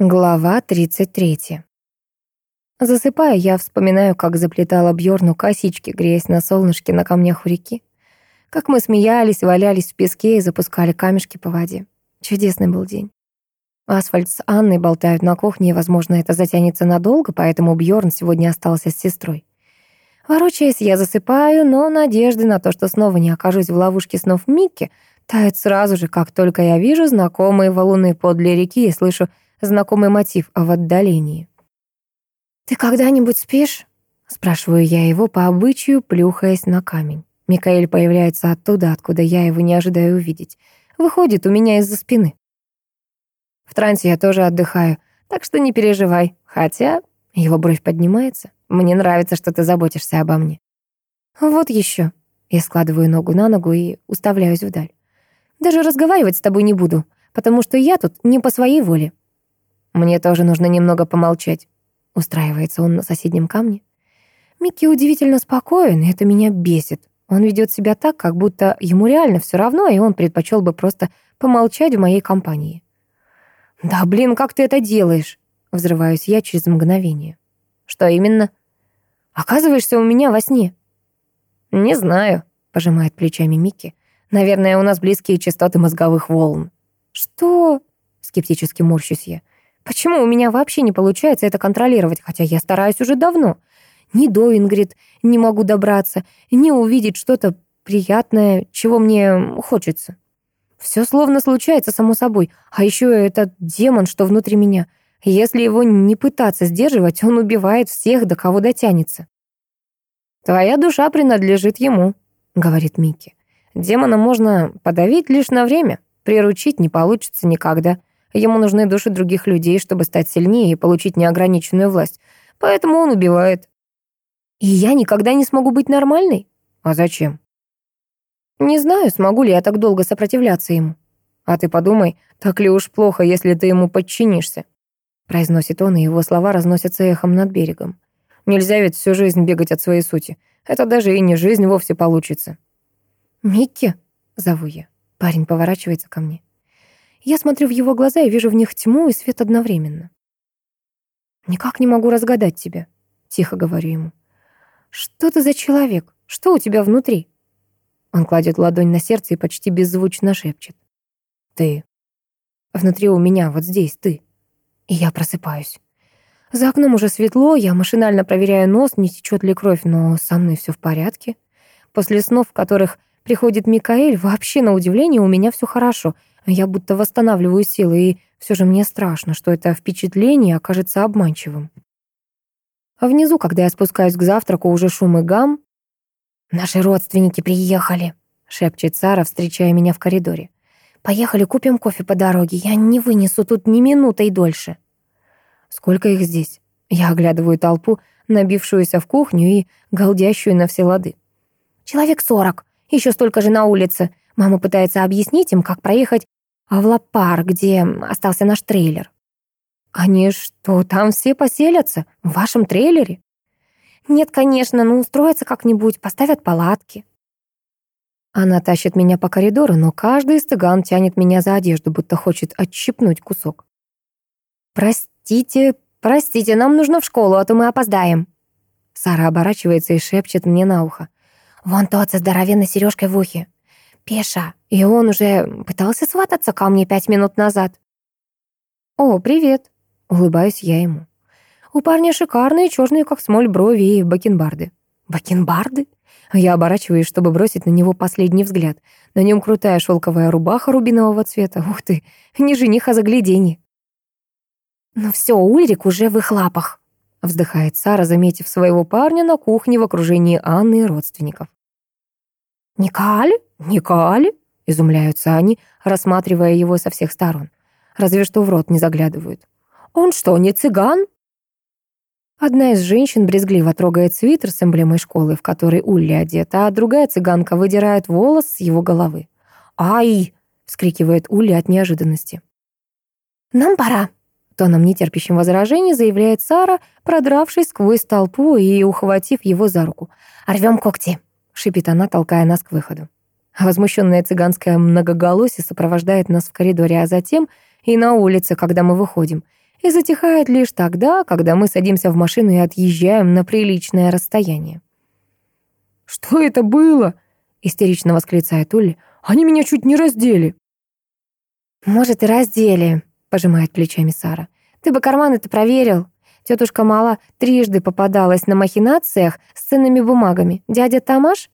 Глава 33. Засыпая, я вспоминаю, как заплетала Бьорну косички, греясь на солнышке на камнях у реки. Как мы смеялись, валялись в песке и запускали камешки по воде. Чудесный был день. Асфальт с Анной болтают на кухне, и, возможно, это затянется надолго, поэтому Бьорн сегодня остался с сестрой. Ворочаясь, я засыпаю, но надежды на то, что снова не окажусь в ловушке снов Микки, тают сразу же, как только я вижу знакомые валуны подле реки и слышу знакомый мотив а в отдалении. «Ты когда-нибудь спишь?» Спрашиваю я его по обычаю, плюхаясь на камень. Микаэль появляется оттуда, откуда я его не ожидаю увидеть. Выходит у меня из-за спины. В трансе я тоже отдыхаю, так что не переживай. Хотя его бровь поднимается. Мне нравится, что ты заботишься обо мне. Вот еще. Я складываю ногу на ногу и уставляюсь вдаль. Даже разговаривать с тобой не буду, потому что я тут не по своей воле. Мне тоже нужно немного помолчать. Устраивается он на соседнем камне. Микки удивительно спокоен, и это меня бесит. Он ведет себя так, как будто ему реально все равно, и он предпочел бы просто помолчать в моей компании. «Да блин, как ты это делаешь?» Взрываюсь я через мгновение. «Что именно?» «Оказываешься у меня во сне». «Не знаю», — пожимает плечами Микки. «Наверное, у нас близкие частоты мозговых волн». «Что?» — скептически морщусь я. Почему у меня вообще не получается это контролировать, хотя я стараюсь уже давно? Ни до Ингрид не могу добраться, ни увидеть что-то приятное, чего мне хочется. Все словно случается само собой, а еще этот демон, что внутри меня. Если его не пытаться сдерживать, он убивает всех, до кого дотянется. «Твоя душа принадлежит ему», — говорит Микки. «Демона можно подавить лишь на время, приручить не получится никогда». Ему нужны души других людей, чтобы стать сильнее и получить неограниченную власть. Поэтому он убивает. И я никогда не смогу быть нормальной? А зачем? Не знаю, смогу ли я так долго сопротивляться ему. А ты подумай, так ли уж плохо, если ты ему подчинишься? Произносит он, и его слова разносятся эхом над берегом. Нельзя ведь всю жизнь бегать от своей сути. Это даже и не жизнь вовсе получится. «Микки?» — зову я. Парень поворачивается ко мне. Я смотрю в его глаза и вижу в них тьму и свет одновременно. «Никак не могу разгадать тебя», — тихо говорю ему. «Что ты за человек? Что у тебя внутри?» Он кладет ладонь на сердце и почти беззвучно шепчет. «Ты. Внутри у меня, вот здесь, ты». И я просыпаюсь. За окном уже светло, я машинально проверяю нос, не течет ли кровь, но со мной все в порядке. После снов, в которых Приходит Микаэль, вообще на удивление у меня все хорошо. Я будто восстанавливаю силы, и все же мне страшно, что это впечатление окажется обманчивым. А внизу, когда я спускаюсь к завтраку, уже шум и гам. «Наши родственники приехали», — шепчет Сара, встречая меня в коридоре. «Поехали, купим кофе по дороге. Я не вынесу тут ни минутой дольше». «Сколько их здесь?» Я оглядываю толпу, набившуюся в кухню и галдящую на все лады. «Человек сорок. Еще столько же на улице. Мама пытается объяснить им, как проехать а в Лапар, где остался наш трейлер. Они что, там все поселятся? В вашем трейлере? Нет, конечно, но устроятся как-нибудь, поставят палатки. Она тащит меня по коридору, но каждый из цыган тянет меня за одежду, будто хочет отщипнуть кусок. «Простите, простите, нам нужно в школу, а то мы опоздаем». Сара оборачивается и шепчет мне на ухо. «Вон тот со здоровенной сережкой в ухе. Пеша, и он уже пытался свататься ко мне пять минут назад. «О, привет!» — улыбаюсь я ему. У парня шикарные черные, как смоль, брови и бакенбарды. Бакенбарды? Я оборачиваюсь, чтобы бросить на него последний взгляд. На нем крутая шелковая рубаха рубинового цвета. Ух ты, не жених, а загляденье. вздыхает Сара, заметив своего парня на кухне в окружении Анны и родственников. Никаль, Никаль, изумляются они, рассматривая его со всех сторон. Разве что в рот не заглядывают. «Он что, не цыган?» Одна из женщин брезгливо трогает свитер с эмблемой школы, в которой Улья одета, а другая цыганка выдирает волос с его головы. «Ай!» — вскрикивает Улья от неожиданности. «Нам пора!» Тоном нетерпящим возражений заявляет Сара, продравшись сквозь толпу и ухватив его за руку. «Рвем когти!» — шипит она, толкая нас к выходу. Возмущенная цыганская многоголосие сопровождает нас в коридоре, а затем и на улице, когда мы выходим. И затихает лишь тогда, когда мы садимся в машину и отъезжаем на приличное расстояние. «Что это было?» — истерично восклицает Улли. «Они меня чуть не раздели!» «Может, и раздели», пожимает плечами Сара. «Ты бы карманы-то проверил. Тетушка Мала трижды попадалась на махинациях с ценными бумагами. Дядя Тамаш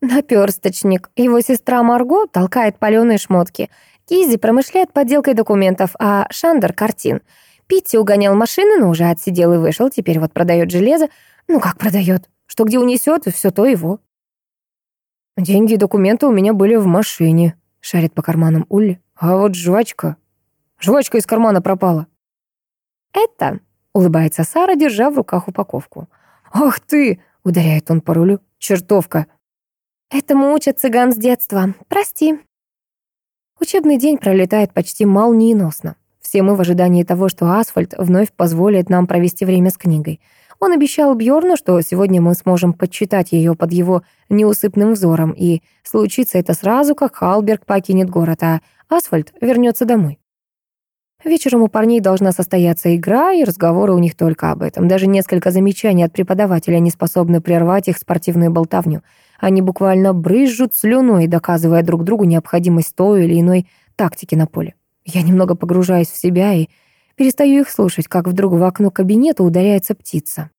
Наперсточник. Его сестра Марго толкает паленые шмотки. Кизи промышляет подделкой документов, а Шандер — картин. Питти угонял машины, но уже отсидел и вышел. Теперь вот продает железо. Ну как продает? Что где унесет, все то его. Деньги и документы у меня были в машине, шарит по карманам Улли. А вот жвачка... Жвачка из кармана пропала». «Это...» — улыбается Сара, держа в руках упаковку. «Ах ты!» — ударяет он по рулю. «Чертовка!» «Этому учат цыган с детства. Прости». Учебный день пролетает почти молниеносно. Все мы в ожидании того, что асфальт вновь позволит нам провести время с книгой. Он обещал Бьорну, что сегодня мы сможем подчитать ее под его неусыпным взором, и случится это сразу, как Халберг покинет город, а асфальт вернется домой. Вечером у парней должна состояться игра, и разговоры у них только об этом. Даже несколько замечаний от преподавателя не способны прервать их спортивную болтовню. Они буквально брызжут слюной, доказывая друг другу необходимость той или иной тактики на поле. Я немного погружаюсь в себя и перестаю их слушать, как вдруг в окно кабинета ударяется птица.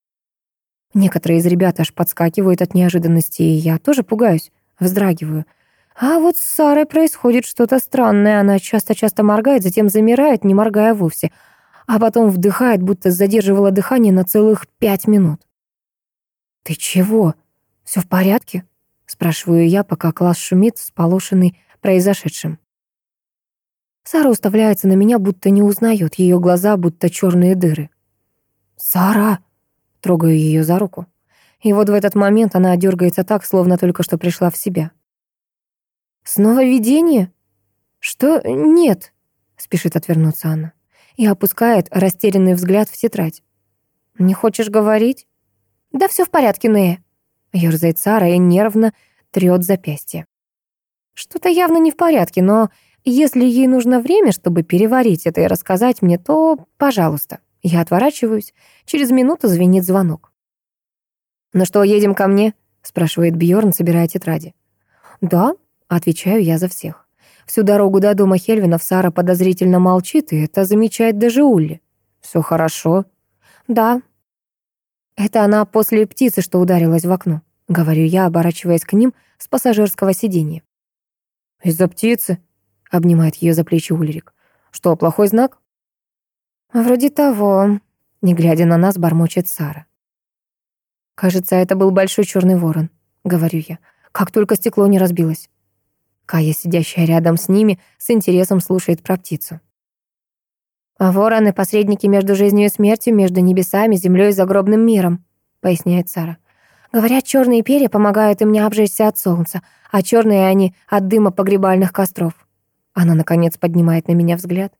Некоторые из ребят аж подскакивают от неожиданности, и я тоже пугаюсь, вздрагиваю — а вот с Сарой происходит что-то странное. Она часто-часто моргает, затем замирает, не моргая вовсе. А потом вдыхает, будто задерживала дыхание на целых пять минут. «Ты чего? Все в порядке?» Спрашиваю я, пока класс шумит, сполошенный произошедшим. Сара уставляется на меня, будто не узнает. Ее глаза будто черные дыры. «Сара!» Трогаю ее за руку. И вот в этот момент она дергается так, словно только что пришла в себя. Снова видение? Что? Нет, спешит отвернуться она и опускает растерянный взгляд в тетрадь. Не хочешь говорить? Да все в порядке, Нэ. Ёрзает Сара и нервно трёт запястье. Что-то явно не в порядке, но если ей нужно время, чтобы переварить это и рассказать мне, то, пожалуйста. Я отворачиваюсь. Через минуту звенит звонок. «Ну что, едем ко мне?» — спрашивает Бьорн, собирая тетради. «Да», Отвечаю я за всех. Всю дорогу до дома Хельвинов Сара подозрительно молчит, и это замечает даже Улли. «Все хорошо?» «Да». «Это она после птицы, что ударилась в окно», — говорю я, оборачиваясь к ним с пассажирского сиденья. «Из-за птицы?» — обнимает ее за плечи Ульрик. «Что, плохой знак?» «Вроде того», — не глядя на нас, бормочет Сара. «Кажется, это был большой черный ворон», — говорю я, «как только стекло не разбилось». Кая, сидящая рядом с ними, с интересом слушает про птицу. «А вороны — посредники между жизнью и смертью, между небесами, землей и загробным миром», — поясняет Сара. «Говорят, черные перья помогают им не обжечься от солнца, а черные они — от дыма погребальных костров». Она, наконец, поднимает на меня взгляд.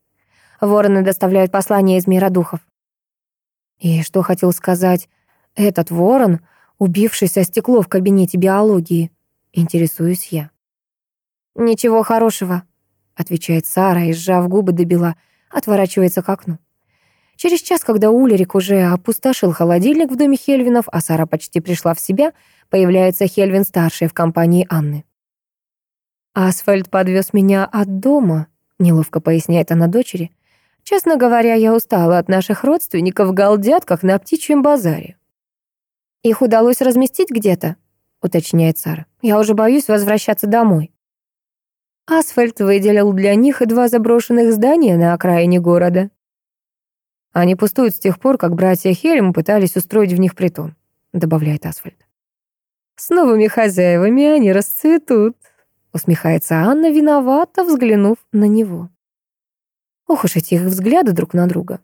Вороны доставляют послания из мира духов. И что хотел сказать этот ворон, убившийся о стекло в кабинете биологии? Интересуюсь я. «Ничего хорошего», — отвечает Сара и, сжав губы до бела, отворачивается к окну. Через час, когда Улерик уже опустошил холодильник в доме Хельвинов, а Сара почти пришла в себя, появляется Хельвин-старший в компании Анны. «Асфальт подвез меня от дома», — неловко поясняет она дочери. «Честно говоря, я устала от наших родственников галдят, как на птичьем базаре». «Их удалось разместить где-то?» — уточняет Сара. «Я уже боюсь возвращаться домой» асфальт выделил для них два заброшенных здания на окраине города. Они пустуют с тех пор, как братья Хельм пытались устроить в них притон, добавляет асфальт. С новыми хозяевами они расцветут, усмехается Анна, виновато взглянув на него. Ох уж эти их взгляды друг на друга.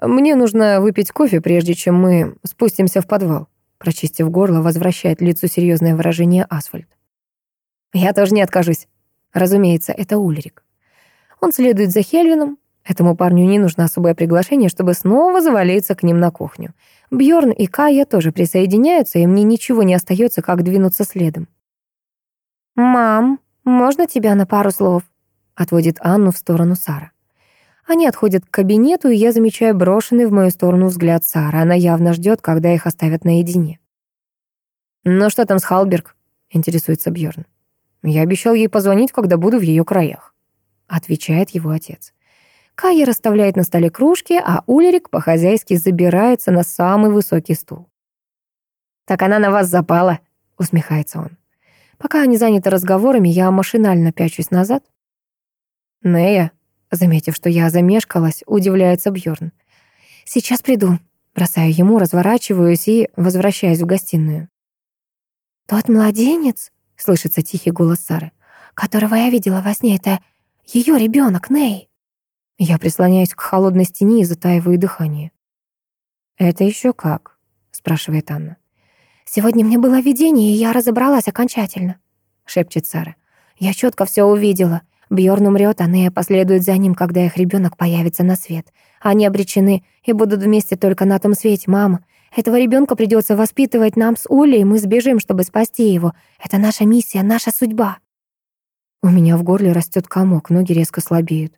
Мне нужно выпить кофе, прежде чем мы спустимся в подвал. Прочистив горло, возвращает лицу серьезное выражение асфальт. Я тоже не откажусь, Разумеется, это Ульрик. Он следует за Хельвином. Этому парню не нужно особое приглашение, чтобы снова завалиться к ним на кухню. Бьорн и Кая тоже присоединяются, и мне ничего не остается, как двинуться следом. «Мам, можно тебя на пару слов?» — отводит Анну в сторону Сара. Они отходят к кабинету, и я замечаю брошенный в мою сторону взгляд Сары. Она явно ждет, когда их оставят наедине. «Ну что там с Халберг?» — интересуется Бьорн. «Я обещал ей позвонить, когда буду в ее краях», — отвечает его отец. Кая расставляет на столе кружки, а Улерик по-хозяйски забирается на самый высокий стул. «Так она на вас запала», — усмехается он. Пока они заняты разговорами, я машинально пячусь назад. «Нея», заметив, что я замешкалась, удивляется Бьорн. «Сейчас приду». Бросаю ему, разворачиваюсь и возвращаюсь в гостиную. «Тот младенец», — Слышится тихий голос Сары, которого я видела во сне. Это ее ребенок Ней. Я прислоняюсь к холодной стене и затаиваю дыхание. «Это еще как?» — спрашивает Анна. «Сегодня мне было видение, и я разобралась окончательно», — шепчет Сара. «Я четко все увидела. Бьорн умрет, а Нея последует за ним, когда их ребенок появится на свет. Они обречены и будут вместе только на том свете, мама. Этого ребенка придется воспитывать нам с Улей, и мы сбежим, чтобы спасти его. Это наша миссия, наша судьба». У меня в горле растет комок, ноги резко слабеют.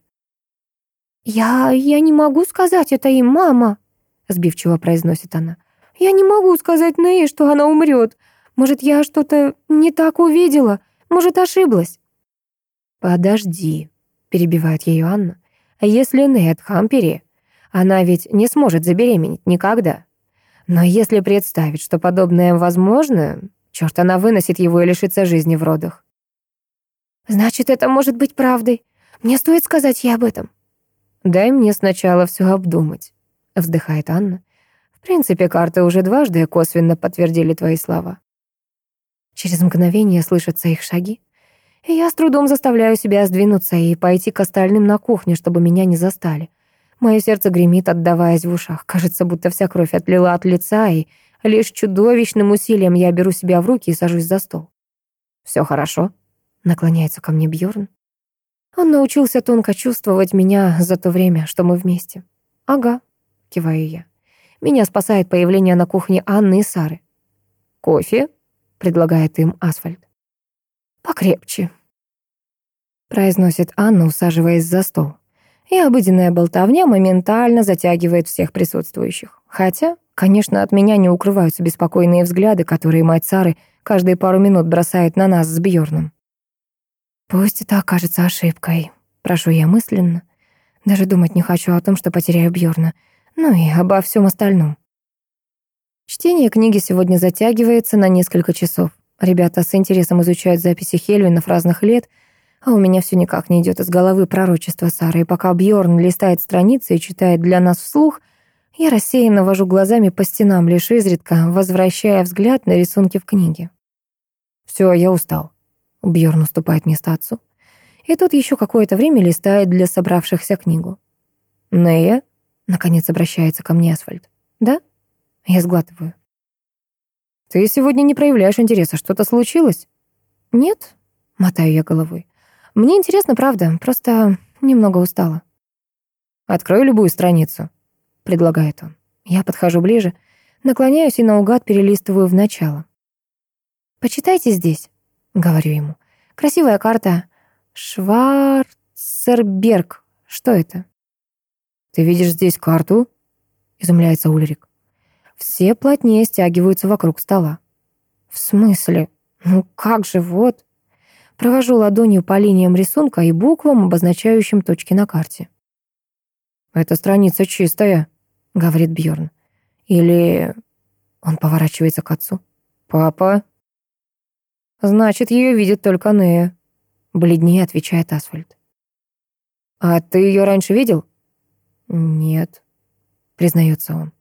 «Я... я не могу сказать это им, мама», — сбивчиво произносит она. Я не могу сказать Ней, что она умрет. Может, я что-то не так увидела? Может, ошиблась?» «Подожди», — перебивает ее Анна. «А если Нейт Хампери, она ведь не сможет забеременеть никогда. Но если представить, что подобное возможно, черт, она выносит его и лишится жизни в родах. Значит, это может быть правдой. Мне стоит сказать ей об этом. Дай мне сначала все обдумать, вздыхает Анна. В принципе, карты уже дважды косвенно подтвердили твои слова. Через мгновение слышатся их шаги. И я с трудом заставляю себя сдвинуться и пойти к остальным на кухню, чтобы меня не застали. Мое сердце гремит, отдаваясь в ушах. Кажется, будто вся кровь отлила от лица, и лишь чудовищным усилием я беру себя в руки и сажусь за стол. Все хорошо?» — наклоняется ко мне Бьорн. Он научился тонко чувствовать меня за то время, что мы вместе. «Ага», — киваю я. Меня спасает появление на кухне Анны и Сары. и обыденная болтовня моментально затягивает всех присутствующих. Хотя, конечно, от меня не укрываются беспокойные взгляды, которые мать Сары каждые пару минут бросает на нас с Бьорном. «Пусть это окажется ошибкой», — прошу я мысленно. Даже думать не хочу о том, что потеряю Бьорна. Ну и обо всем остальном. Чтение книги сегодня затягивается на несколько часов. Ребята с интересом изучают записи Хельвинов разных лет — а у меня все никак не идет из головы пророчество Сары, и пока Бьорн листает страницы и читает для нас вслух, я рассеянно вожу глазами по стенам, лишь изредка возвращая взгляд на рисунки в книге. «Все, я устал», — Бьорн уступает место отцу. И тот еще какое-то время листает для собравшихся книгу. «Нея?» — наконец обращается ко мне Асфальт. «Да?» — я сглатываю. «Ты сегодня не проявляешь интереса, что-то случилось?» «Нет», — мотаю я головой. Мне интересно, правда, просто немного устала. «Открой любую страницу», — предлагает он. Я подхожу ближе, наклоняюсь и наугад перелистываю в начало. «Почитайте здесь», — говорю ему. «Красивая карта. Шварцерберг. Что это?» «Ты видишь здесь карту?» — изумляется Ульрик. Все плотнее стягиваются вокруг стола. «В смысле? Ну как же, вот!» провожу ладонью по линиям рисунка и буквам, обозначающим точки на карте. «Эта страница чистая», — говорит Бьорн. «Или...» — он поворачивается к отцу. «Папа?» «Значит, ее видит только Нея», — бледнее отвечает Асфальт. «А ты ее раньше видел?» «Нет», — признается он.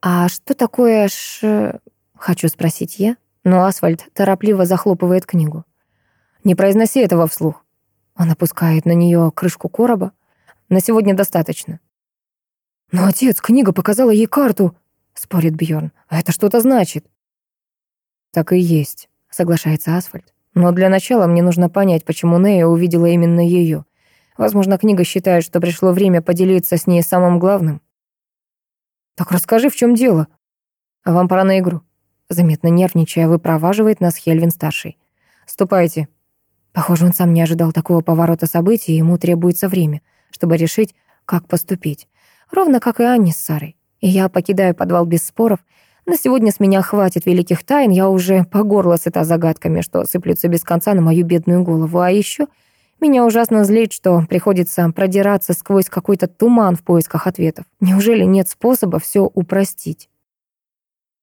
«А что такое ш...» — хочу спросить я, но Асфальт торопливо захлопывает книгу. Не произноси этого вслух. Он опускает на нее крышку короба. На сегодня достаточно. Но «Ну, отец, книга показала ей карту, спорит Бьорн. А это что-то значит. Так и есть, соглашается Асфальт. Но для начала мне нужно понять, почему Нея увидела именно ее. Возможно, книга считает, что пришло время поделиться с ней самым главным. Так расскажи, в чем дело. А вам пора на игру. Заметно нервничая, выпроваживает нас Хельвин-старший. «Ступайте, Похоже, он сам не ожидал такого поворота событий, и ему требуется время. чтобы решить, как поступить. Ровно как и Анне с Сарой. И я покидаю подвал без споров. На сегодня с меня хватит великих тайн, я уже по горло сыта загадками, что сыплются без конца на мою бедную голову. А еще меня ужасно злит, что приходится продираться сквозь какой-то туман в поисках